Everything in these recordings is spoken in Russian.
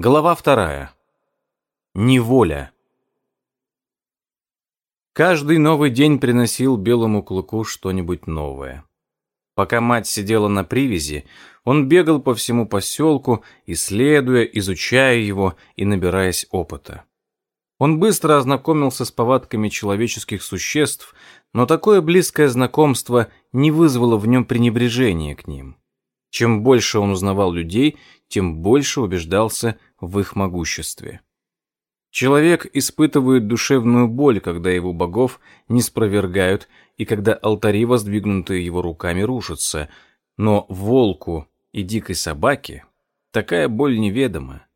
Глава вторая. Неволя. Каждый новый день приносил белому клыку что-нибудь новое. Пока мать сидела на привязи, он бегал по всему поселку, исследуя, изучая его и набираясь опыта. Он быстро ознакомился с повадками человеческих существ, но такое близкое знакомство не вызвало в нем пренебрежения к ним. Чем больше он узнавал людей, тем больше убеждался в их могуществе. Человек испытывает душевную боль, когда его богов не спровергают и когда алтари, воздвигнутые его руками, рушатся, но волку и дикой собаке такая боль неведома.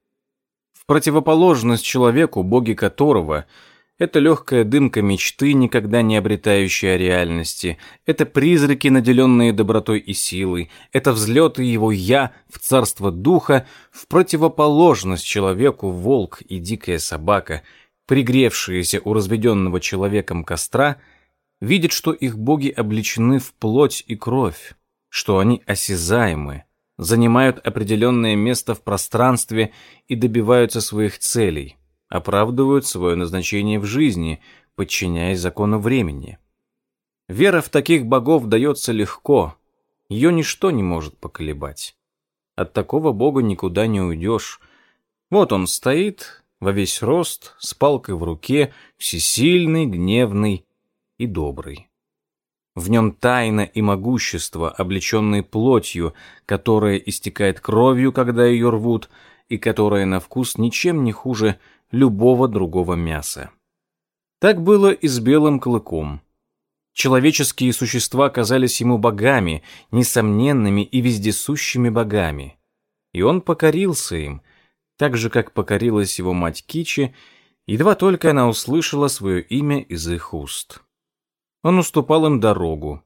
В противоположность человеку, боги которого – это легкая дымка мечты, никогда не обретающая реальности. Это призраки, наделенные добротой и силой. Это взлеты его «я» в царство духа, в противоположность человеку волк и дикая собака, пригревшиеся у разведенного человеком костра, видят, что их боги обличены в плоть и кровь, что они осязаемы, занимают определенное место в пространстве и добиваются своих целей – оправдывают свое назначение в жизни, подчиняясь закону времени. Вера в таких богов дается легко, ее ничто не может поколебать. От такого бога никуда не уйдешь. Вот он стоит, во весь рост, с палкой в руке, всесильный, гневный и добрый. В нем тайна и могущество, облеченные плотью, которая истекает кровью, когда ее рвут, и которая на вкус ничем не хуже любого другого мяса. Так было и с белым клыком. Человеческие существа казались ему богами, несомненными и вездесущими богами. И он покорился им, так же, как покорилась его мать Кичи, едва только она услышала свое имя из их уст. Он уступал им дорогу.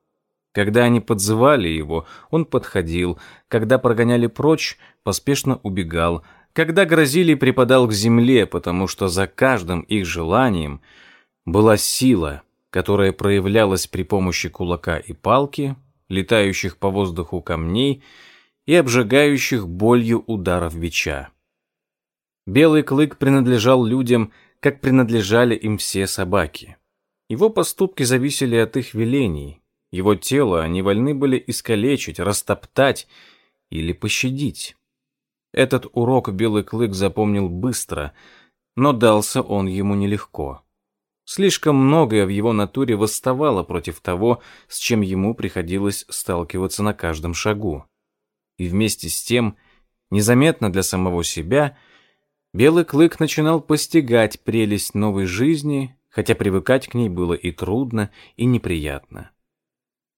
Когда они подзывали его, он подходил, когда прогоняли прочь, поспешно убегал, когда грозили, припадал к земле, потому что за каждым их желанием была сила, которая проявлялась при помощи кулака и палки, летающих по воздуху камней и обжигающих болью ударов бича. Белый клык принадлежал людям, как принадлежали им все собаки. Его поступки зависели от их велений. Его тело они вольны были искалечить, растоптать или пощадить. Этот урок Белый Клык запомнил быстро, но дался он ему нелегко. Слишком многое в его натуре восставало против того, с чем ему приходилось сталкиваться на каждом шагу. И вместе с тем, незаметно для самого себя, Белый Клык начинал постигать прелесть новой жизни, хотя привыкать к ней было и трудно, и неприятно.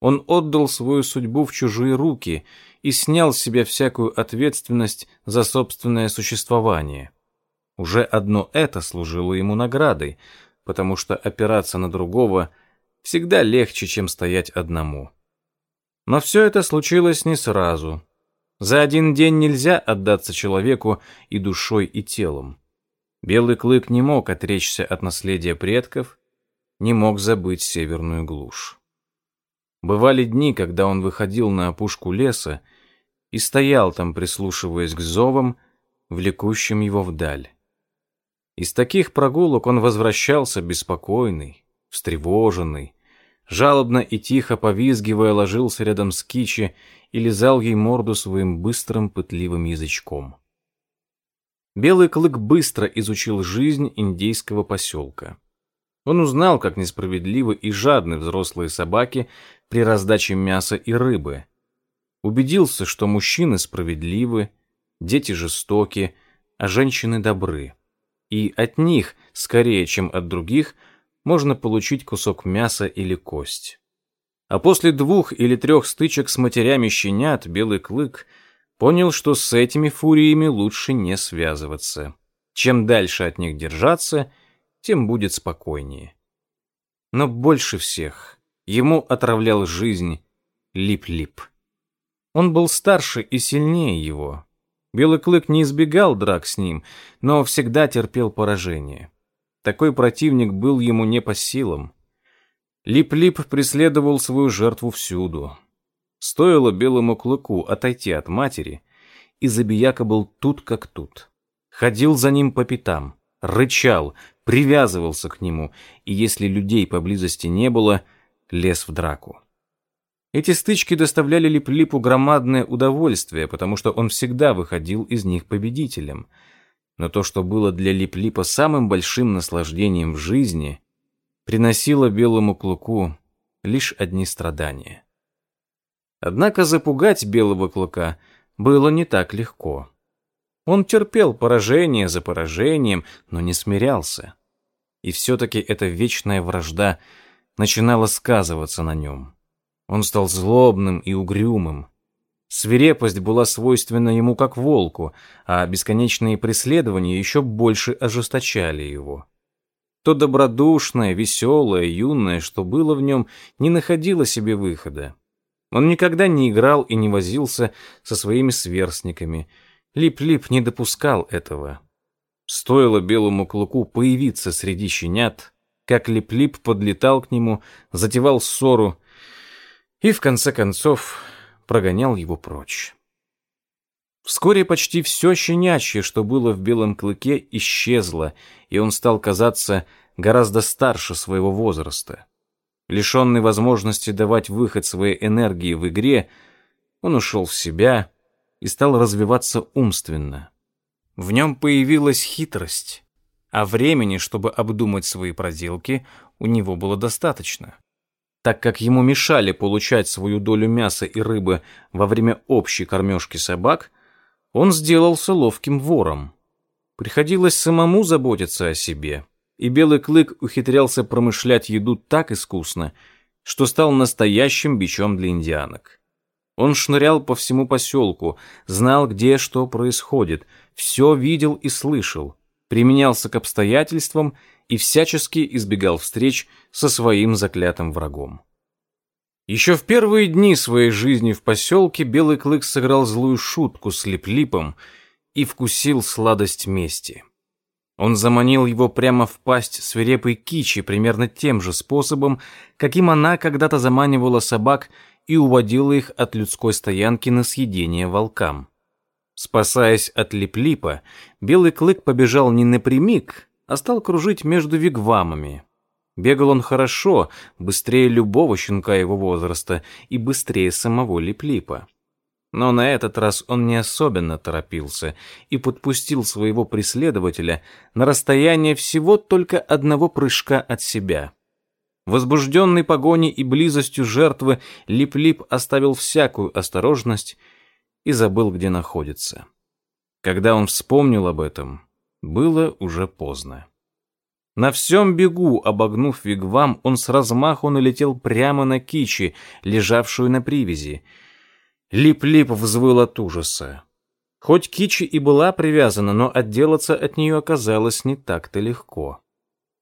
Он отдал свою судьбу в чужие руки — и снял с себя всякую ответственность за собственное существование. Уже одно это служило ему наградой, потому что опираться на другого всегда легче, чем стоять одному. Но все это случилось не сразу. За один день нельзя отдаться человеку и душой, и телом. Белый клык не мог отречься от наследия предков, не мог забыть северную глушь. Бывали дни, когда он выходил на опушку леса и стоял там, прислушиваясь к зовам, влекущим его вдаль. Из таких прогулок он возвращался беспокойный, встревоженный, жалобно и тихо повизгивая ложился рядом с Кичи и лизал ей морду своим быстрым пытливым язычком. Белый клык быстро изучил жизнь индейского поселка. Он узнал, как несправедливы и жадны взрослые собаки при раздаче мяса и рыбы. Убедился, что мужчины справедливы, дети жестоки, а женщины добры. И от них, скорее, чем от других, можно получить кусок мяса или кость. А после двух или трех стычек с матерями щенят Белый Клык понял, что с этими фуриями лучше не связываться. Чем дальше от них держаться, тем будет спокойнее. Но больше всех ему отравлял жизнь Лип-Лип. Он был старше и сильнее его. Белый клык не избегал драк с ним, но всегда терпел поражение. Такой противник был ему не по силам. Лип-Лип преследовал свою жертву всюду. Стоило белому клыку отойти от матери, и забияка был тут как тут. ходил за ним по пятам, рычал, привязывался к нему, и если людей поблизости не было, лез в драку. Эти стычки доставляли Лип-Липу громадное удовольствие, потому что он всегда выходил из них победителем. Но то, что было для Лип-Липа самым большим наслаждением в жизни, приносило белому клыку лишь одни страдания. Однако запугать белого клыка было не так легко. Он терпел поражение за поражением, но не смирялся. И все-таки эта вечная вражда начинала сказываться на нем. Он стал злобным и угрюмым. Свирепость была свойственна ему как волку, а бесконечные преследования еще больше ожесточали его. То добродушное, веселое, юное, что было в нем, не находило себе выхода. Он никогда не играл и не возился со своими сверстниками. Лип-Лип не допускал этого. Стоило белому клыку появиться среди щенят, как Лип-Лип подлетал к нему, затевал ссору и, в конце концов, прогонял его прочь. Вскоре почти все щенячье, что было в белом клыке, исчезло, и он стал казаться гораздо старше своего возраста. Лишенный возможности давать выход своей энергии в игре, он ушел в себя и стал развиваться умственно. В нем появилась хитрость, а времени, чтобы обдумать свои проделки, у него было достаточно. Так как ему мешали получать свою долю мяса и рыбы во время общей кормежки собак, он сделался ловким вором. Приходилось самому заботиться о себе, и белый клык ухитрялся промышлять еду так искусно, что стал настоящим бичом для индианок. Он шнырял по всему поселку, знал, где что происходит, все видел и слышал, применялся к обстоятельствам и всячески избегал встреч со своим заклятым врагом. Еще в первые дни своей жизни в поселке Белый Клык сыграл злую шутку с Лип-Липом и вкусил сладость мести. Он заманил его прямо в пасть свирепой кичи примерно тем же способом, каким она когда-то заманивала собак и уводила их от людской стоянки на съедение волкам. Спасаясь от Лип-Липа, Белый Клык побежал не напрямик, а стал кружить между вигвамами. Бегал он хорошо, быстрее любого щенка его возраста и быстрее самого Лип-Липа. Но на этот раз он не особенно торопился и подпустил своего преследователя на расстояние всего только одного прыжка от себя. Возбужденный погоней и близостью жертвы, Лип-Лип оставил всякую осторожность и забыл, где находится. Когда он вспомнил об этом, было уже поздно. На всем бегу, обогнув вигвам, он с размаху налетел прямо на кичи, лежавшую на привязи. Лип-Лип взвыл от ужаса. Хоть Кичи и была привязана, но отделаться от нее оказалось не так-то легко.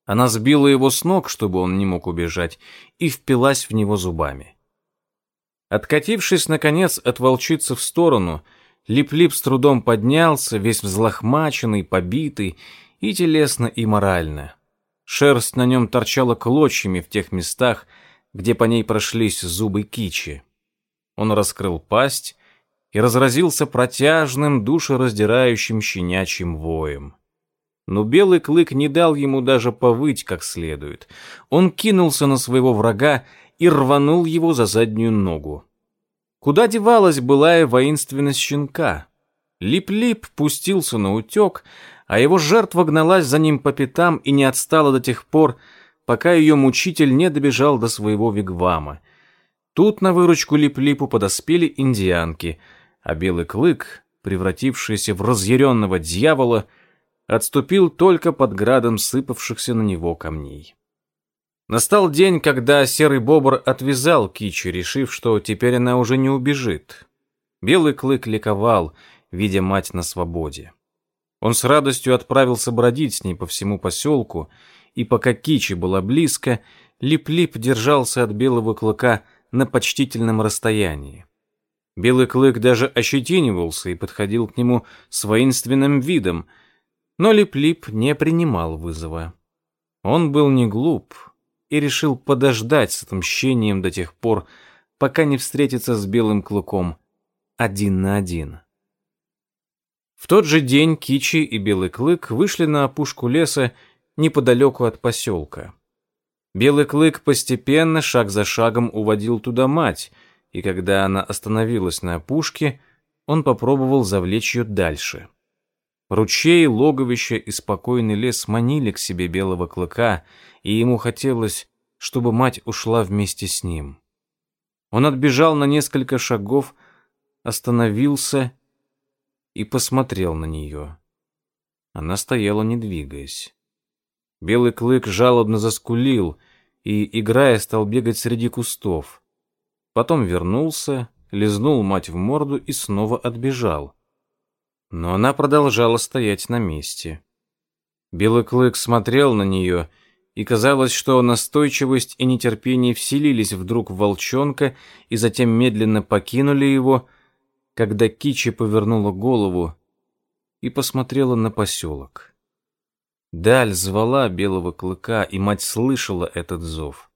Она сбила его с ног, чтобы он не мог убежать, и впилась в него зубами. Откатившись, наконец, от волчицы в сторону, Лип-Лип с трудом поднялся, весь взлохмаченный, побитый, и телесно, и морально. Шерсть на нем торчала клочьями в тех местах, где по ней прошлись зубы кичи. Он раскрыл пасть и разразился протяжным, душераздирающим щенячьим воем. Но белый клык не дал ему даже повыть как следует. Он кинулся на своего врага и рванул его за заднюю ногу. Куда девалась былая воинственность щенка? Лип-лип пустился на утек, а его жертва гналась за ним по пятам и не отстала до тех пор, пока ее мучитель не добежал до своего вигвама. Тут на выручку Лип-липу подоспели индианки, а белый клык, превратившийся в разъяренного дьявола, отступил только под градом сыпавшихся на него камней. Настал день, когда серый бобр отвязал Кичи, решив, что теперь она уже не убежит. Белый клык ликовал, видя мать на свободе. Он с радостью отправился бродить с ней по всему поселку, и пока Кичи была близко, Лип-Лип держался от белого клыка на почтительном расстоянии. Белый клык даже ощетинивался и подходил к нему с воинственным видом, но Лип-Лип не принимал вызова. Он был не глуп и решил подождать с отмщением до тех пор, пока не встретится с белым клыком один на один. В тот же день Кичи и Белый Клык вышли на опушку леса неподалеку от поселка. Белый Клык постепенно, шаг за шагом, уводил туда мать, и когда она остановилась на опушке, он попробовал завлечь ее дальше. Ручей, логовище и спокойный лес манили к себе Белого Клыка, и ему хотелось, чтобы мать ушла вместе с ним. Он отбежал на несколько шагов, остановился и посмотрел на нее. Она стояла, не двигаясь. Белый клык жалобно заскулил и, играя, стал бегать среди кустов. Потом вернулся, лизнул мать в морду и снова отбежал. Но она продолжала стоять на месте. Белый клык смотрел на нее, и казалось, что настойчивость и нетерпение вселились вдруг в волчонка и затем медленно покинули его, когда Кичи повернула голову и посмотрела на поселок. Даль звала белого клыка, и мать слышала этот зов.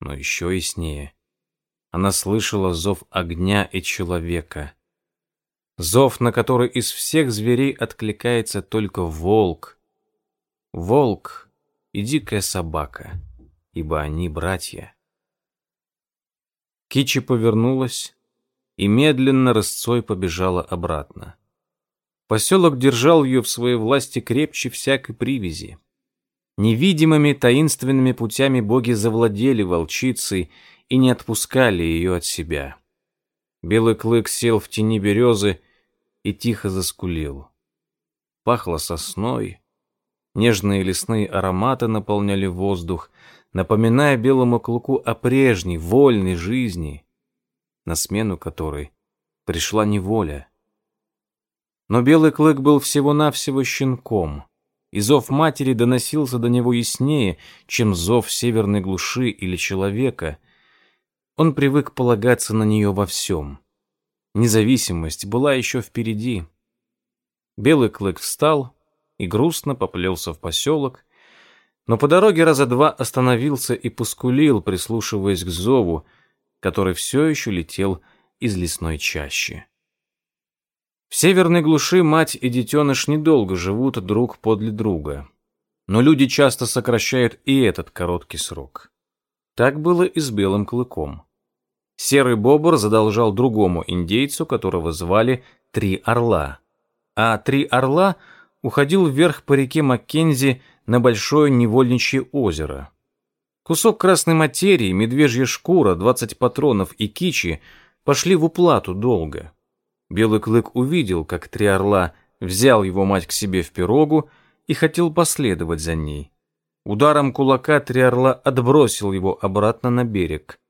Но еще яснее. Она слышала зов огня и человека. Зов, на который из всех зверей откликается только волк. Волк и дикая собака, ибо они братья. Кичи повернулась и медленно рысцой побежала обратно. Поселок держал ее в своей власти крепче всякой привязи. Невидимыми таинственными путями боги завладели волчицей и не отпускали ее от себя. Белый клык сел в тени березы и тихо заскулил. Пахло сосной, нежные лесные ароматы наполняли воздух, напоминая белому клыку о прежней, вольной жизни, на смену которой пришла неволя. Но белый клык был всего-навсего щенком, и зов матери доносился до него яснее, чем зов северной глуши или человека. Он привык полагаться на нее во всем. Независимость была еще впереди. Белый клык встал и грустно поплелся в поселок, но по дороге раза два остановился и поскулил, прислушиваясь к зову, который все еще летел из лесной чащи. В северной глуши мать и детеныш недолго живут друг подле друга. Но люди часто сокращают и этот короткий срок. Так было и с белым клыком. Серый бобр задолжал другому индейцу, которого звали Три Орла. А Три Орла уходил вверх по реке Маккензи на большое невольничье озеро. Кусок красной материи, медвежья шкура, 20 патронов и кичи пошли в уплату долго. Белый клык увидел, как три орла взял его мать к себе в пирогу и хотел последовать за ней. Ударом кулака три орла отбросил его обратно на берег.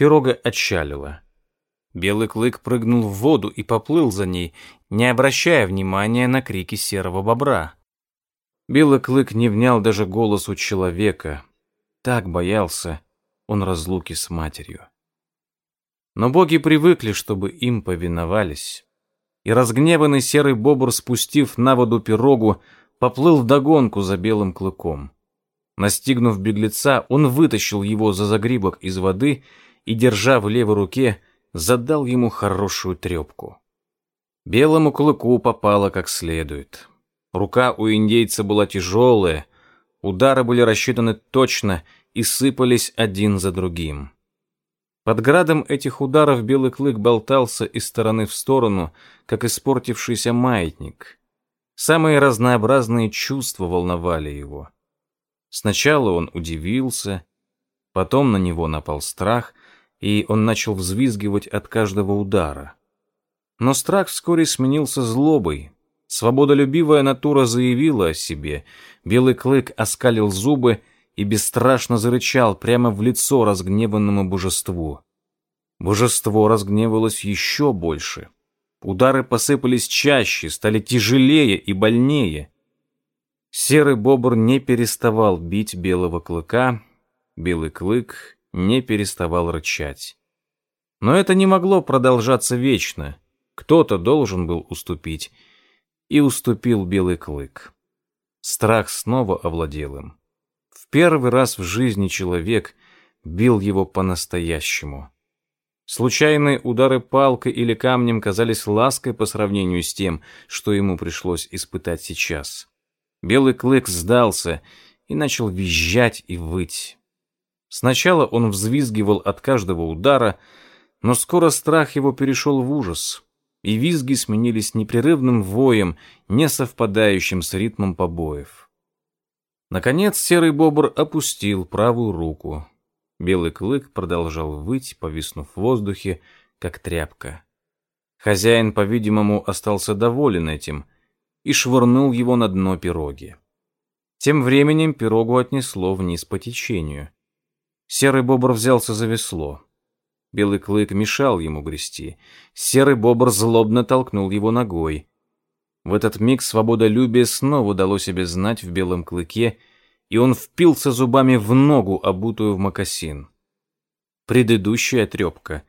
Пирога отчалила. Белый клык прыгнул в воду и поплыл за ней, не обращая внимания на крики серого бобра. Белый клык не внял даже голосу человека. Так боялся он разлуки с матерью. Но боги привыкли, чтобы им повиновались. И разгневанный серый бобр, спустив на воду пирогу, поплыл вдогонку за белым клыком. Настигнув беглеца, он вытащил его за загрибок из воды и, держа в левой руке, задал ему хорошую трепку. Белому клыку попало как следует. Рука у индейца была тяжелая, удары были рассчитаны точно и сыпались один за другим. Под градом этих ударов белый клык болтался из стороны в сторону, как испортившийся маятник. Самые разнообразные чувства волновали его. Сначала он удивился, потом на него напал страх, и он начал взвизгивать от каждого удара. Но страх вскоре сменился злобой. Свободолюбивая натура заявила о себе. Белый клык оскалил зубы и бесстрашно зарычал прямо в лицо разгневанному божеству. Божество разгневалось еще больше. Удары посыпались чаще, стали тяжелее и больнее. Серый бобр не переставал бить белого клыка, белый клык не переставал рычать. Но это не могло продолжаться вечно. Кто-то должен был уступить, и уступил белый клык. Страх снова овладел им первый раз в жизни человек бил его по-настоящему. Случайные удары палкой или камнем казались лаской по сравнению с тем, что ему пришлось испытать сейчас. Белый клык сдался и начал визжать и выть. Сначала он взвизгивал от каждого удара, но скоро страх его перешел в ужас, и визги сменились непрерывным воем, не совпадающим с ритмом побоев. Наконец серый бобр опустил правую руку. Белый клык продолжал выть, повиснув в воздухе, как тряпка. Хозяин, по-видимому, остался доволен этим и швырнул его на дно пироги. Тем временем пирогу отнесло вниз по течению. Серый бобр взялся за весло. Белый клык мешал ему грести. Серый бобр злобно толкнул его ногой. В этот миг свободолюбие снова дало себе знать в белом клыке — и он впился зубами в ногу, обутую в мокасин. Предыдущая трепка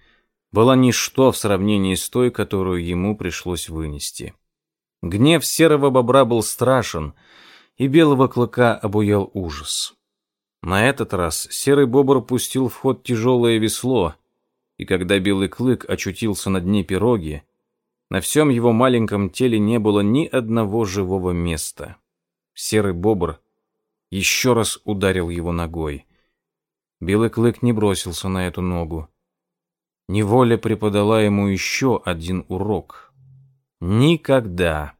была ничто в сравнении с той, которую ему пришлось вынести. Гнев серого бобра был страшен, и белого клыка обуял ужас. На этот раз серый бобр пустил в ход тяжелое весло, и когда белый клык очутился на дне пироги, на всем его маленьком теле не было ни одного живого места. Серый бобр еще раз ударил его ногой. Белый клык не бросился на эту ногу. Неволя преподала ему еще один урок. Никогда,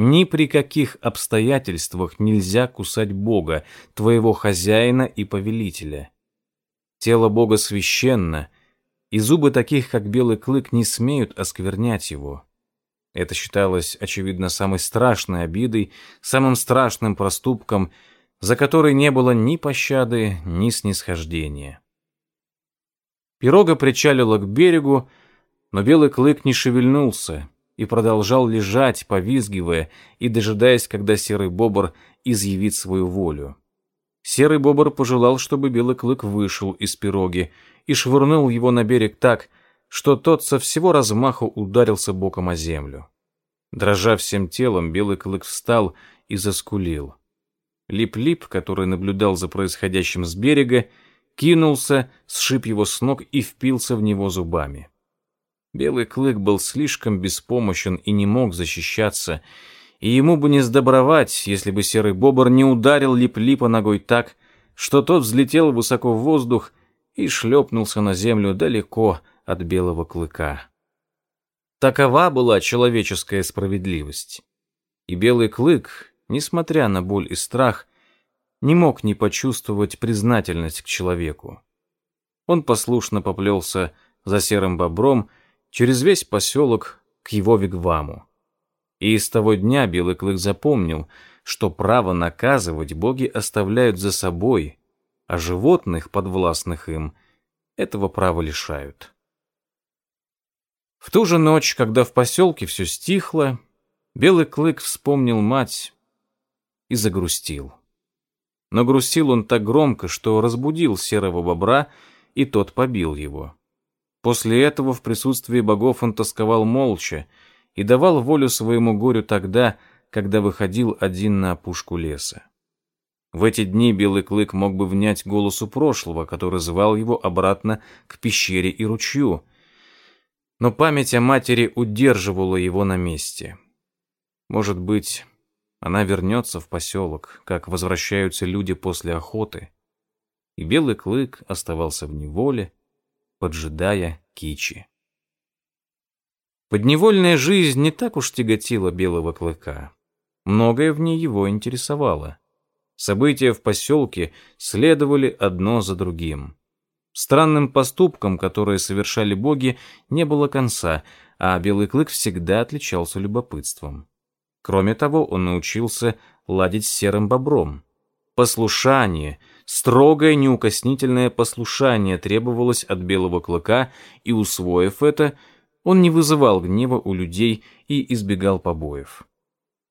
ни при каких обстоятельствах нельзя кусать Бога, твоего хозяина и повелителя. Тело Бога священно, и зубы таких, как белый клык, не смеют осквернять его. Это считалось, очевидно, самой страшной обидой, самым страшным проступком — за которой не было ни пощады, ни снисхождения. Пирога причалила к берегу, но белый клык не шевельнулся и продолжал лежать, повизгивая и дожидаясь, когда серый бобр изъявит свою волю. Серый бобр пожелал, чтобы белый клык вышел из пироги и швырнул его на берег так, что тот со всего размаху ударился боком о землю. Дрожа всем телом, белый клык встал и заскулил. Лип-Лип, который наблюдал за происходящим с берега, кинулся, сшиб его с ног и впился в него зубами. Белый клык был слишком беспомощен и не мог защищаться, и ему бы не сдобровать, если бы серый бобр не ударил Лип-Липа ногой так, что тот взлетел высоко в воздух и шлепнулся на землю далеко от белого клыка. Такова была человеческая справедливость. И белый клык, несмотря на боль и страх, не мог не почувствовать признательность к человеку. Он послушно поплелся за серым бобром через весь поселок к его вигваму. И с того дня Белый Клык запомнил, что право наказывать боги оставляют за собой, а животных, подвластных им, этого права лишают. В ту же ночь, когда в поселке все стихло, Белый Клык вспомнил мать, и загрустил. Но грустил он так громко, что разбудил серого бобра, и тот побил его. После этого в присутствии богов он тосковал молча и давал волю своему горю тогда, когда выходил один на опушку леса. В эти дни Белый Клык мог бы внять голосу прошлого, который звал его обратно к пещере и ручью, но память о матери удерживала его на месте. Может быть, она вернется в поселок, как возвращаются люди после охоты. И белый клык оставался в неволе, поджидая кичи. Подневольная жизнь не так уж тяготила белого клыка. Многое в ней его интересовало. События в поселке следовали одно за другим. Странным поступкам, которые совершали боги, не было конца, а белый клык всегда отличался любопытством. Кроме того, он научился ладить с серым бобром. Послушание, строгое неукоснительное послушание требовалось от белого клыка, и, усвоив это, он не вызывал гнева у людей и избегал побоев.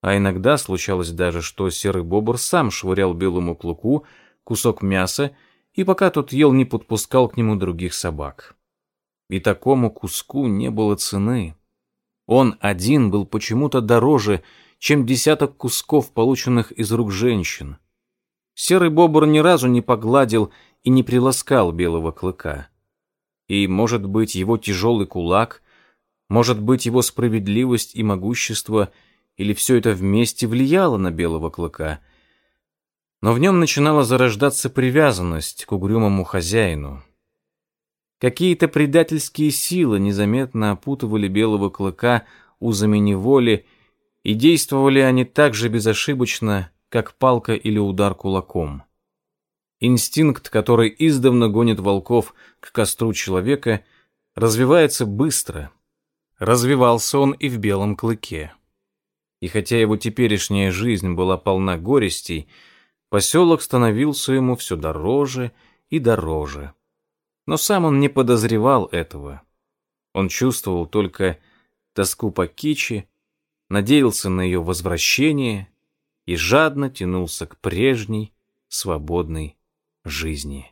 А иногда случалось даже, что серый бобр сам швырял белому клыку кусок мяса, и пока тот ел, не подпускал к нему других собак. И такому куску не было цены. Он один был почему-то дороже, чем десяток кусков, полученных из рук женщин. Серый бобр ни разу не погладил и не приласкал белого клыка. И, может быть, его тяжелый кулак, может быть, его справедливость и могущество, или все это вместе влияло на белого клыка. Но в нем начинала зарождаться привязанность к угрюмому хозяину. Какие-то предательские силы незаметно опутывали белого клыка узами неволи, и действовали они так же безошибочно, как палка или удар кулаком. Инстинкт, который издавна гонит волков к костру человека, развивается быстро. Развивался он и в белом клыке. И хотя его теперешняя жизнь была полна горестей, поселок становился ему все дороже и дороже. Но сам он не подозревал этого. Он чувствовал только тоску по кичи, надеялся на ее возвращение и жадно тянулся к прежней свободной жизни.